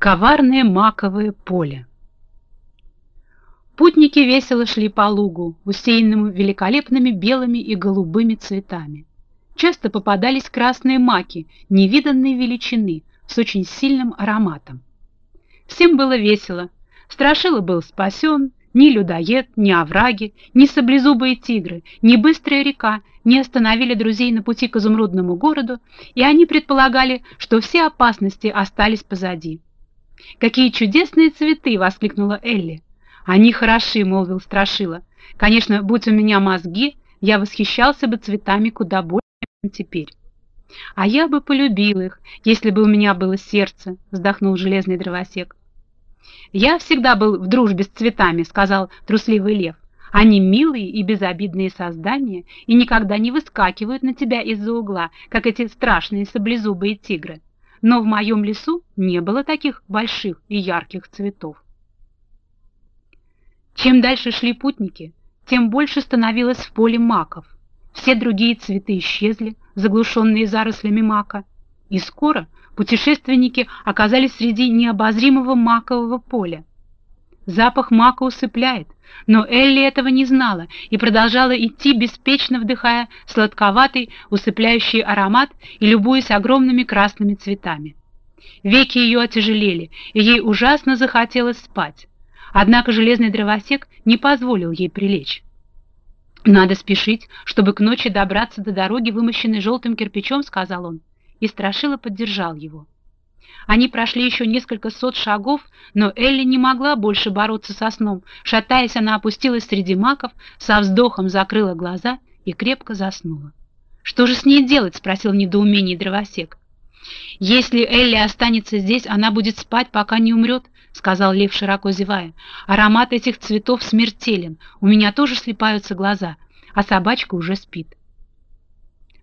Коварное маковое поле. Путники весело шли по лугу, усеянному великолепными белыми и голубыми цветами. Часто попадались красные маки невиданной величины с очень сильным ароматом. Всем было весело. Страшила был спасен, ни людоед, ни овраги, ни саблезубые тигры, ни быстрая река не остановили друзей на пути к изумрудному городу, и они предполагали, что все опасности остались позади. «Какие чудесные цветы!» — воскликнула Элли. «Они хороши», — молвил Страшила. «Конечно, будь у меня мозги, я восхищался бы цветами куда больше, чем теперь». «А я бы полюбил их, если бы у меня было сердце», — вздохнул железный дровосек. «Я всегда был в дружбе с цветами», — сказал трусливый лев. «Они милые и безобидные создания и никогда не выскакивают на тебя из-за угла, как эти страшные саблезубые тигры но в моем лесу не было таких больших и ярких цветов. Чем дальше шли путники, тем больше становилось в поле маков. Все другие цветы исчезли, заглушенные зарослями мака, и скоро путешественники оказались среди необозримого макового поля. Запах мака усыпляет, но Элли этого не знала и продолжала идти, беспечно вдыхая сладковатый, усыпляющий аромат и любуясь огромными красными цветами. Веки ее отяжелели, и ей ужасно захотелось спать. Однако железный дровосек не позволил ей прилечь. «Надо спешить, чтобы к ночи добраться до дороги, вымощенной желтым кирпичом», — сказал он, и Страшила поддержал его. Они прошли еще несколько сот шагов, но Элли не могла больше бороться со сном. Шатаясь, она опустилась среди маков, со вздохом закрыла глаза и крепко заснула. «Что же с ней делать?» — спросил в дровосек. «Если Элли останется здесь, она будет спать, пока не умрет», — сказал лев, широко зевая. «Аромат этих цветов смертелен. У меня тоже слепаются глаза, а собачка уже спит».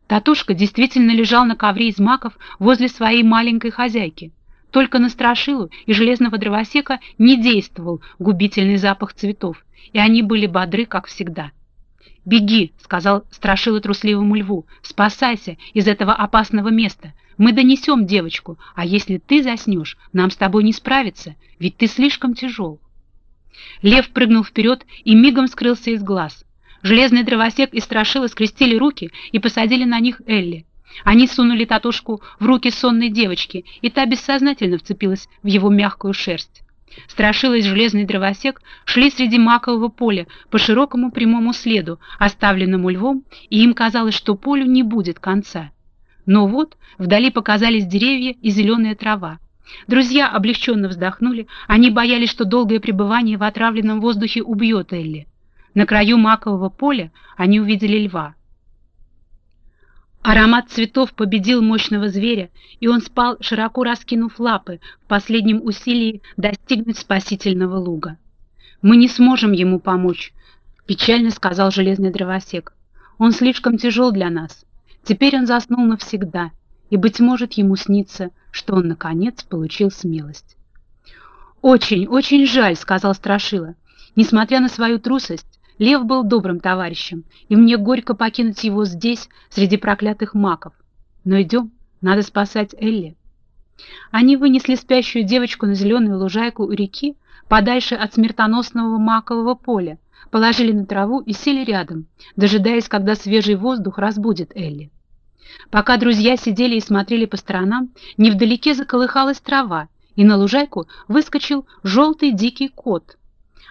Татушка действительно лежал на ковре из маков возле своей маленькой хозяйки. Только на страшилу и железного дровосека не действовал губительный запах цветов, и они были бодры, как всегда. «Беги», — сказал страшила трусливому льву, — «спасайся из этого опасного места. Мы донесем девочку, а если ты заснешь, нам с тобой не справиться, ведь ты слишком тяжел». Лев прыгнул вперед и мигом скрылся из глаз. Железный дровосек и страшила скрестили руки и посадили на них Элли. Они сунули татушку в руки сонной девочки, и та бессознательно вцепилась в его мягкую шерсть. Страшила и железный дровосек шли среди макового поля по широкому прямому следу, оставленному львом, и им казалось, что полю не будет конца. Но вот вдали показались деревья и зеленая трава. Друзья облегченно вздохнули, они боялись, что долгое пребывание в отравленном воздухе убьет Элли. На краю макового поля они увидели льва. Аромат цветов победил мощного зверя, и он спал, широко раскинув лапы, в последнем усилии достигнуть спасительного луга. «Мы не сможем ему помочь», — печально сказал железный дровосек. «Он слишком тяжел для нас. Теперь он заснул навсегда, и, быть может, ему снится, что он, наконец, получил смелость». «Очень, очень жаль», — сказал Страшила. Несмотря на свою трусость, Лев был добрым товарищем, и мне горько покинуть его здесь, среди проклятых маков. Но идем, надо спасать Элли. Они вынесли спящую девочку на зеленую лужайку у реки, подальше от смертоносного макового поля, положили на траву и сели рядом, дожидаясь, когда свежий воздух разбудит Элли. Пока друзья сидели и смотрели по сторонам, невдалеке заколыхалась трава, и на лужайку выскочил желтый дикий кот —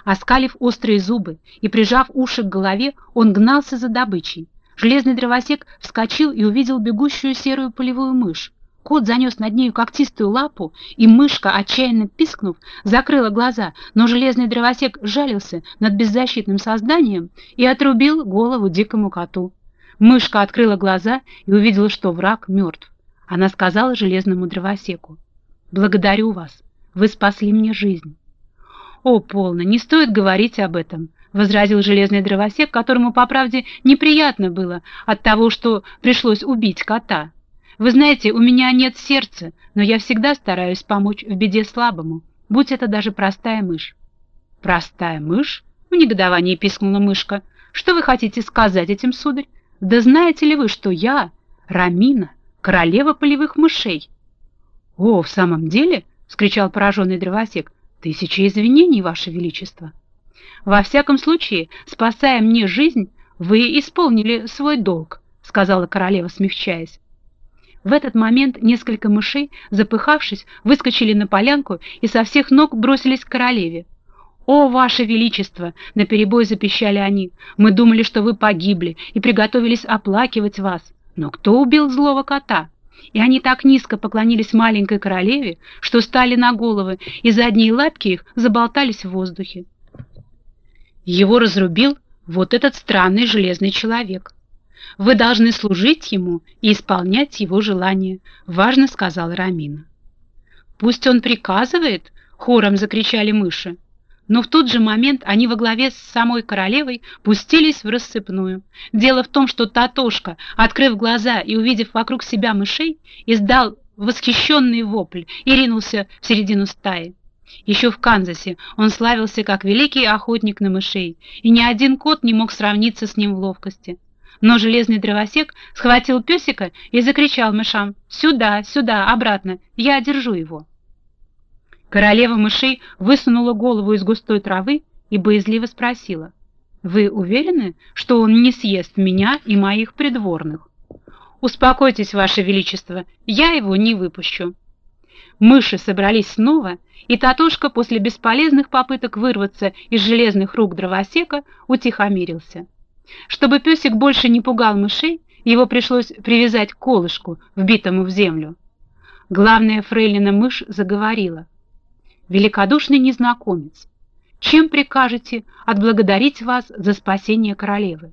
Оскалив острые зубы и прижав уши к голове, он гнался за добычей. Железный дровосек вскочил и увидел бегущую серую полевую мышь. Кот занес над нею когтистую лапу, и мышка, отчаянно пискнув, закрыла глаза, но железный дровосек жалился над беззащитным созданием и отрубил голову дикому коту. Мышка открыла глаза и увидела, что враг мертв. Она сказала железному дровосеку, «Благодарю вас, вы спасли мне жизнь». «О, полно, не стоит говорить об этом», — возразил железный дровосек, которому, по правде, неприятно было от того, что пришлось убить кота. «Вы знаете, у меня нет сердца, но я всегда стараюсь помочь в беде слабому, будь это даже простая мышь». «Простая мышь?» — в негодовании пискнула мышка. «Что вы хотите сказать этим, сударь? Да знаете ли вы, что я, Рамина, королева полевых мышей?» «О, в самом деле?» — вскричал пораженный дровосек. «Тысячи извинений, Ваше Величество!» «Во всяком случае, спасая мне жизнь, вы исполнили свой долг», — сказала королева, смягчаясь. В этот момент несколько мышей, запыхавшись, выскочили на полянку и со всех ног бросились к королеве. «О, Ваше Величество!» — наперебой запищали они. «Мы думали, что вы погибли, и приготовились оплакивать вас. Но кто убил злого кота?» И они так низко поклонились маленькой королеве, что стали на головы, и задние лапки их заболтались в воздухе. Его разрубил вот этот странный железный человек. Вы должны служить ему и исполнять его желания, важно сказала Рамина. Пусть он приказывает, хором закричали мыши. Но в тот же момент они во главе с самой королевой пустились в рассыпную. Дело в том, что Татошка, открыв глаза и увидев вокруг себя мышей, издал восхищенный вопль и ринулся в середину стаи. Еще в Канзасе он славился как великий охотник на мышей, и ни один кот не мог сравниться с ним в ловкости. Но железный дровосек схватил песика и закричал мышам «Сюда, сюда, обратно, я одержу его». Королева мышей высунула голову из густой травы и боязливо спросила «Вы уверены, что он не съест меня и моих придворных?» «Успокойтесь, Ваше Величество, я его не выпущу». Мыши собрались снова, и Татушка после бесполезных попыток вырваться из железных рук дровосека утихомирился. Чтобы песик больше не пугал мышей, его пришлось привязать к колышку, вбитому в землю. Главная фрейлина мышь заговорила. «Великодушный незнакомец, чем прикажете отблагодарить вас за спасение королевы?»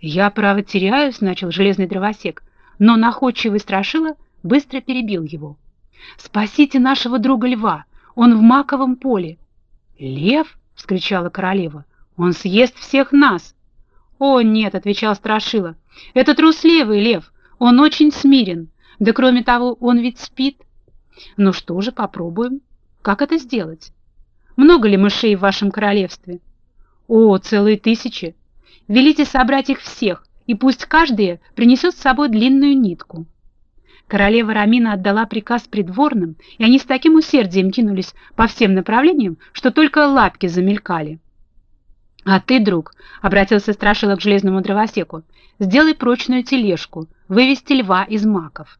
«Я, право, теряюсь», — начал железный дровосек, но находчивый страшила быстро перебил его. «Спасите нашего друга льва! Он в маковом поле!» «Лев?» — вскричала королева. «Он съест всех нас!» «О, нет!» — отвечал Страшила. «Это трусливый лев! Он очень смирен! Да кроме того, он ведь спит!» «Ну что же, попробуем. Как это сделать? Много ли мышей в вашем королевстве?» «О, целые тысячи! Велите собрать их всех, и пусть каждая принесет с собой длинную нитку. Королева Рамина отдала приказ придворным, и они с таким усердием кинулись по всем направлениям, что только лапки замелькали. «А ты, друг», — обратился Страшила к железному дровосеку, — «сделай прочную тележку, вывести льва из маков».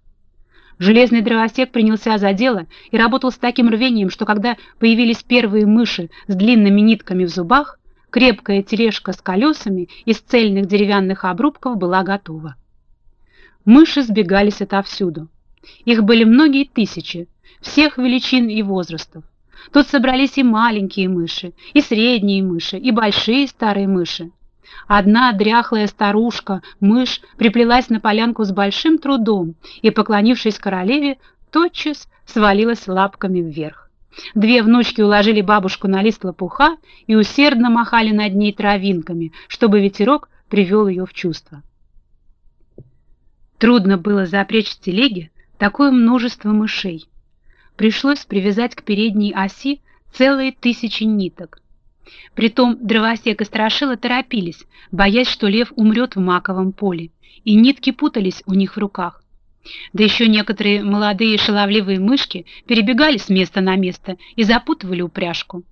Железный дровосек принялся за дело и работал с таким рвением, что когда появились первые мыши с длинными нитками в зубах, крепкая тележка с колесами из цельных деревянных обрубков была готова. Мыши сбегались отовсюду. Их были многие тысячи, всех величин и возрастов. Тут собрались и маленькие мыши, и средние мыши, и большие старые мыши. Одна дряхлая старушка, мышь, приплелась на полянку с большим трудом и, поклонившись королеве, тотчас свалилась лапками вверх. Две внучки уложили бабушку на лист лопуха и усердно махали над ней травинками, чтобы ветерок привел ее в чувство. Трудно было запречь в телеге такое множество мышей. Пришлось привязать к передней оси целые тысячи ниток. Притом дровосек и страшила торопились, боясь, что лев умрет в маковом поле, и нитки путались у них в руках. Да еще некоторые молодые шаловливые мышки перебегали с места на место и запутывали упряжку.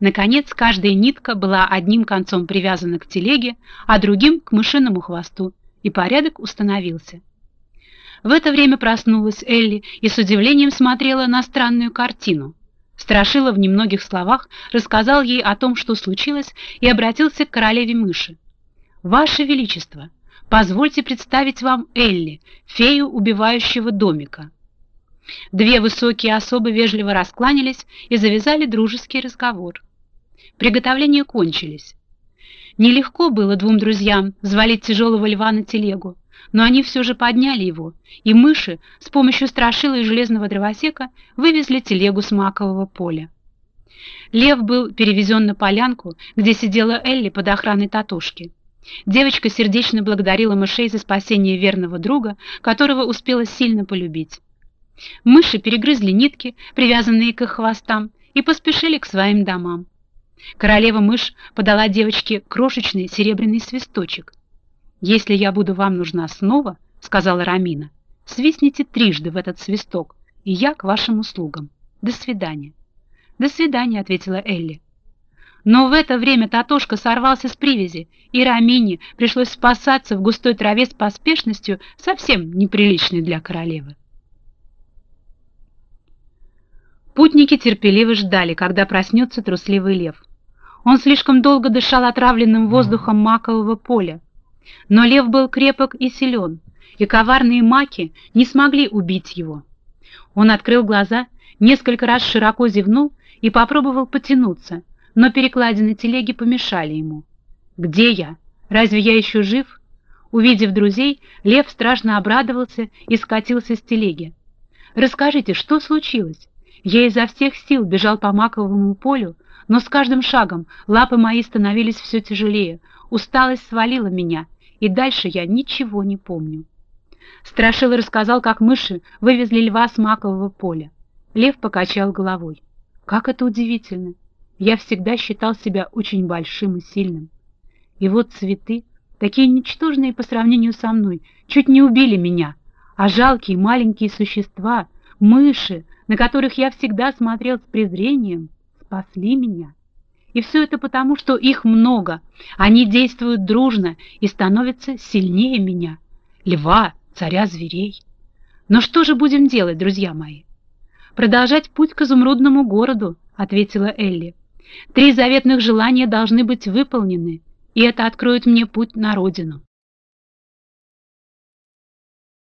Наконец, каждая нитка была одним концом привязана к телеге, а другим — к мышиному хвосту, и порядок установился. В это время проснулась Элли и с удивлением смотрела на странную картину. Страшила в немногих словах рассказал ей о том, что случилось, и обратился к королеве мыши. «Ваше Величество, позвольте представить вам Элли, фею убивающего домика». Две высокие особы вежливо раскланялись и завязали дружеский разговор. Приготовления кончились. Нелегко было двум друзьям взвалить тяжелого льва на телегу, но они все же подняли его, и мыши с помощью страшила и железного дровосека вывезли телегу с макового поля. Лев был перевезен на полянку, где сидела Элли под охраной Татушки. Девочка сердечно благодарила мышей за спасение верного друга, которого успела сильно полюбить. Мыши перегрызли нитки, привязанные к их хвостам, и поспешили к своим домам. Королева-мышь подала девочке крошечный серебряный свисточек. «Если я буду вам нужна снова, — сказала Рамина, — свистните трижды в этот свисток, и я к вашим услугам». До свидания. До свидания, ответила Элли. Но в это время Татошка сорвался с привязи, и Рамине пришлось спасаться в густой траве с поспешностью, совсем неприличной для королевы. Путники терпеливо ждали, когда проснется трусливый лев. Он слишком долго дышал отравленным воздухом макового поля. Но лев был крепок и силен, и коварные маки не смогли убить его. Он открыл глаза, несколько раз широко зевнул и попробовал потянуться — но перекладины телеги помешали ему. «Где я? Разве я еще жив?» Увидев друзей, лев страшно обрадовался и скатился с телеги. «Расскажите, что случилось?» Я изо всех сил бежал по маковому полю, но с каждым шагом лапы мои становились все тяжелее, усталость свалила меня, и дальше я ничего не помню. Страшила рассказал, как мыши вывезли льва с макового поля. Лев покачал головой. «Как это удивительно! Я всегда считал себя очень большим и сильным. И вот цветы, такие ничтожные по сравнению со мной, чуть не убили меня, а жалкие маленькие существа, мыши, на которых я всегда смотрел с презрением, спасли меня. И все это потому, что их много, они действуют дружно и становятся сильнее меня, льва, царя зверей. Но что же будем делать, друзья мои? Продолжать путь к изумрудному городу, ответила Элли. Три заветных желания должны быть выполнены, и это откроет мне путь на родину.